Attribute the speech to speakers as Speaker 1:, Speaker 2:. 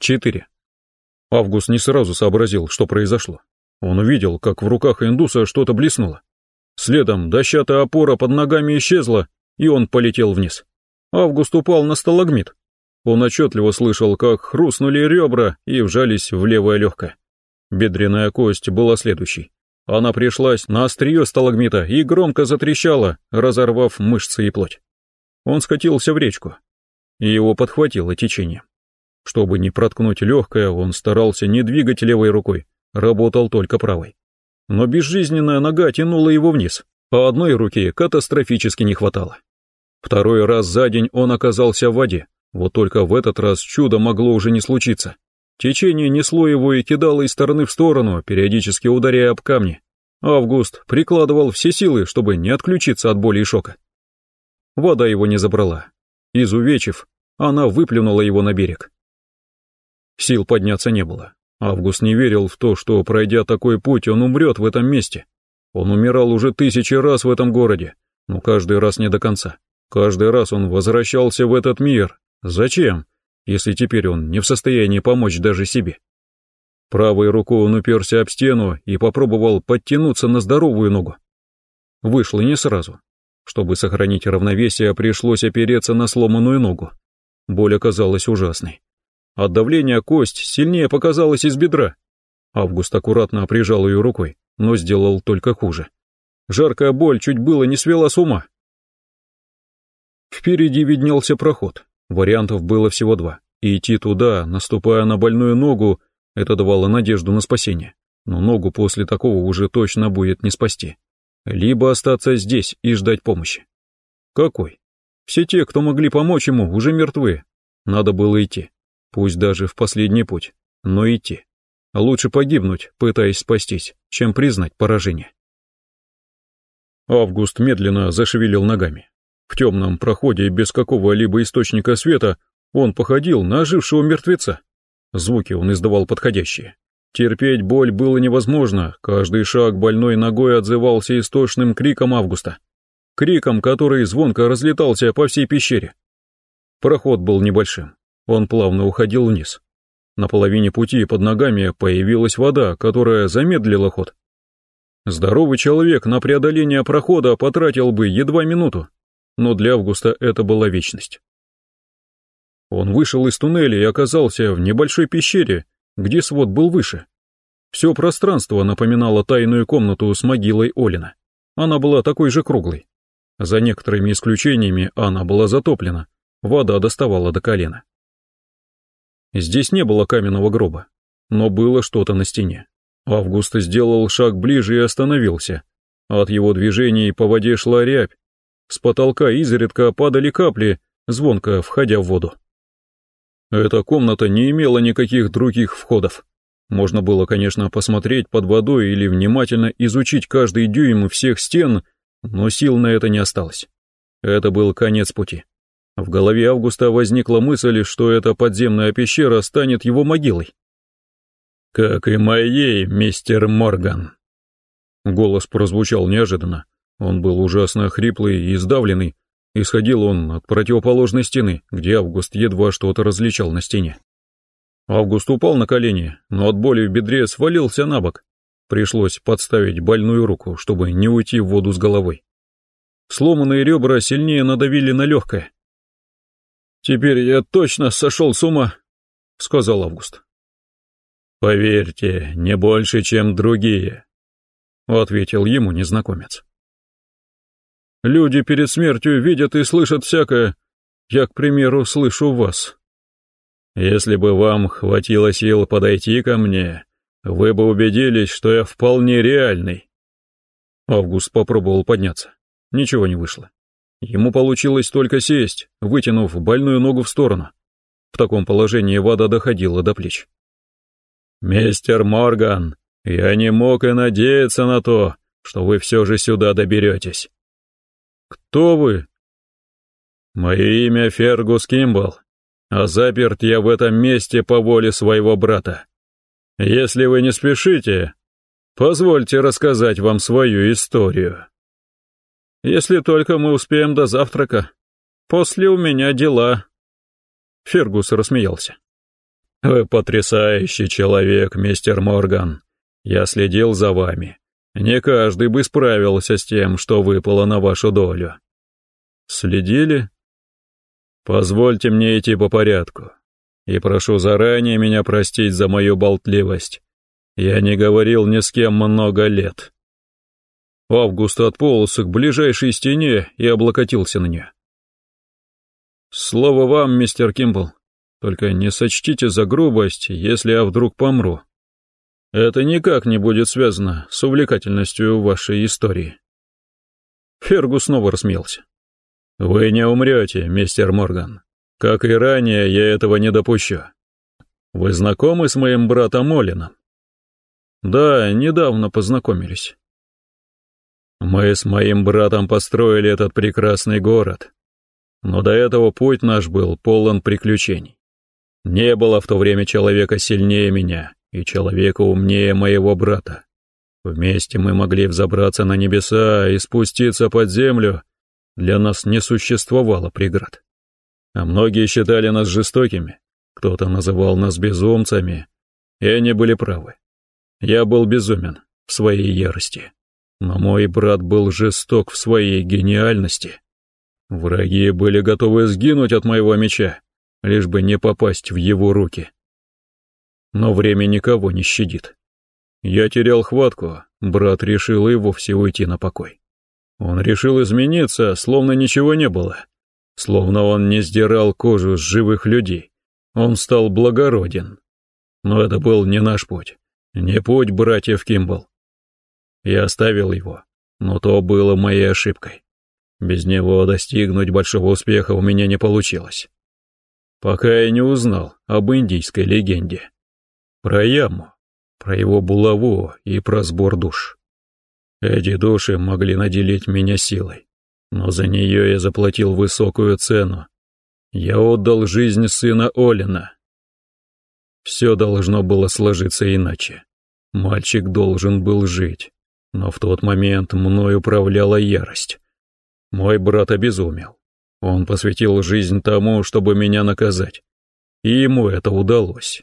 Speaker 1: 4. Август не сразу сообразил, что произошло. Он увидел, как в руках индуса что-то блеснуло. Следом дощатая опора под ногами исчезла, и он полетел вниз. Август упал на сталагмит. Он отчетливо слышал, как хрустнули ребра и вжались в левое легкое. Бедренная кость была следующей. Она пришлась на острие сталагмита и громко затрещала, разорвав мышцы и плоть. Он скатился в речку, и его подхватило течение. Чтобы не проткнуть легкое, он старался не двигать левой рукой, работал только правой. Но безжизненная нога тянула его вниз, а одной руки катастрофически не хватало. Второй раз за день он оказался в воде, вот только в этот раз чудо могло уже не случиться. Течение несло его и кидало из стороны в сторону, периодически ударяя об камни. Август прикладывал все силы, чтобы не отключиться от боли и шока. Вода его не забрала. Изувечив, она выплюнула его на берег. Сил подняться не было. Август не верил в то, что, пройдя такой путь, он умрет в этом месте. Он умирал уже тысячи раз в этом городе, но каждый раз не до конца. Каждый раз он возвращался в этот мир. Зачем, если теперь он не в состоянии помочь даже себе? Правой рукой он уперся об стену и попробовал подтянуться на здоровую ногу. Вышло не сразу. Чтобы сохранить равновесие, пришлось опереться на сломанную ногу. Боль оказалась ужасной. От давления кость сильнее показалась из бедра. Август аккуратно прижал ее рукой, но сделал только хуже. Жаркая боль чуть было не свела с ума. Впереди виднелся проход. Вариантов было всего два. И идти туда, наступая на больную ногу, это давало надежду на спасение. Но ногу после такого уже точно будет не спасти. Либо остаться здесь и ждать помощи. Какой? Все те, кто могли помочь ему, уже мертвы. Надо было идти пусть даже в последний путь, но идти. Лучше погибнуть, пытаясь спастись, чем признать поражение. Август медленно зашевелил ногами. В темном проходе без какого-либо источника света он походил на ожившего мертвеца. Звуки он издавал подходящие. Терпеть боль было невозможно, каждый шаг больной ногой отзывался истошным криком Августа. Криком, который звонко разлетался по всей пещере. Проход был небольшим. Он плавно уходил вниз. На половине пути под ногами появилась вода, которая замедлила ход. Здоровый человек на преодоление прохода потратил бы едва минуту, но для Августа это была вечность. Он вышел из туннеля и оказался в небольшой пещере, где свод был выше. Все пространство напоминало тайную комнату с могилой Олина. Она была такой же круглой. За некоторыми исключениями она была затоплена, вода доставала до колена. Здесь не было каменного гроба, но было что-то на стене. Август сделал шаг ближе и остановился. От его движений по воде шла рябь. С потолка изредка падали капли, звонко входя в воду. Эта комната не имела никаких других входов. Можно было, конечно, посмотреть под водой или внимательно изучить каждый дюйм всех стен, но сил на это не осталось. Это был конец пути. В голове Августа возникла мысль, что эта подземная пещера станет его могилой. «Как и моей, мистер Морган». Голос прозвучал неожиданно. Он был ужасно хриплый и сдавленный. Исходил он от противоположной стены, где Август едва что-то различал на стене. Август упал на колени, но от боли в бедре свалился на бок. Пришлось подставить больную руку, чтобы не уйти в воду с головой. Сломанные ребра сильнее надавили на легкое. «Теперь я точно сошел с ума», — сказал Август. «Поверьте, не больше, чем другие», — ответил ему незнакомец. «Люди перед смертью видят и слышат всякое. Я, к примеру, слышу вас». «Если бы вам хватило сил подойти ко мне, вы бы убедились, что я вполне реальный». Август попробовал подняться. Ничего не вышло. Ему получилось только сесть, вытянув больную ногу в сторону. В таком положении вода доходила до плеч. «Мистер Морган, я не мог и надеяться на то, что вы все же сюда доберетесь». «Кто вы?» «Мое имя Фергус Кимбл, а заперт я в этом месте по воле своего брата. Если вы не спешите, позвольте рассказать вам свою историю». Если только мы успеем до завтрака. После у меня дела. Фергус рассмеялся. Вы потрясающий человек, мистер Морган. Я следил за вами. Не каждый бы справился с тем, что выпало на вашу долю. Следили? Позвольте мне идти по порядку. И прошу заранее меня простить за мою болтливость. Я не говорил ни с кем много лет. Август отполз к ближайшей стене и облокотился на нее. Слово вам, мистер Кимбл. Только не сочтите за грубость, если я вдруг помру. Это никак не будет связано с увлекательностью вашей истории. Фергус снова рассмеялся. Вы не умрете, мистер Морган. Как и ранее, я этого не допущу. Вы знакомы с моим братом Олином? Да, недавно познакомились. Мы с моим братом построили этот прекрасный город. Но до этого путь наш был полон приключений. Не было в то время человека сильнее меня и человека умнее моего брата. Вместе мы могли взобраться на небеса и спуститься под землю. Для нас не существовало преград. А многие считали нас жестокими, кто-то называл нас безумцами, и они были правы. Я был безумен в своей ярости, но мой брат был жесток в своей гениальности. Враги были готовы сгинуть от моего меча, лишь бы не попасть в его руки. Но время никого не щадит. Я терял хватку, брат решил и вовсе уйти на покой. Он решил измениться, словно ничего не было, словно он не сдирал кожу с живых людей. Он стал благороден. Но это был не наш путь, не путь братьев Кимбл. Я оставил его, но то было моей ошибкой. Без него достигнуть большого успеха у меня не получилось пока я не узнал об индийской легенде. Про яму, про его булаву и про сбор душ. Эти души могли наделить меня силой, но за нее я заплатил высокую цену. Я отдал жизнь сына Олина. Все должно было сложиться иначе. Мальчик должен был жить, но в тот момент мной управляла ярость. Мой брат обезумел. Он посвятил жизнь тому, чтобы меня наказать. И ему это удалось.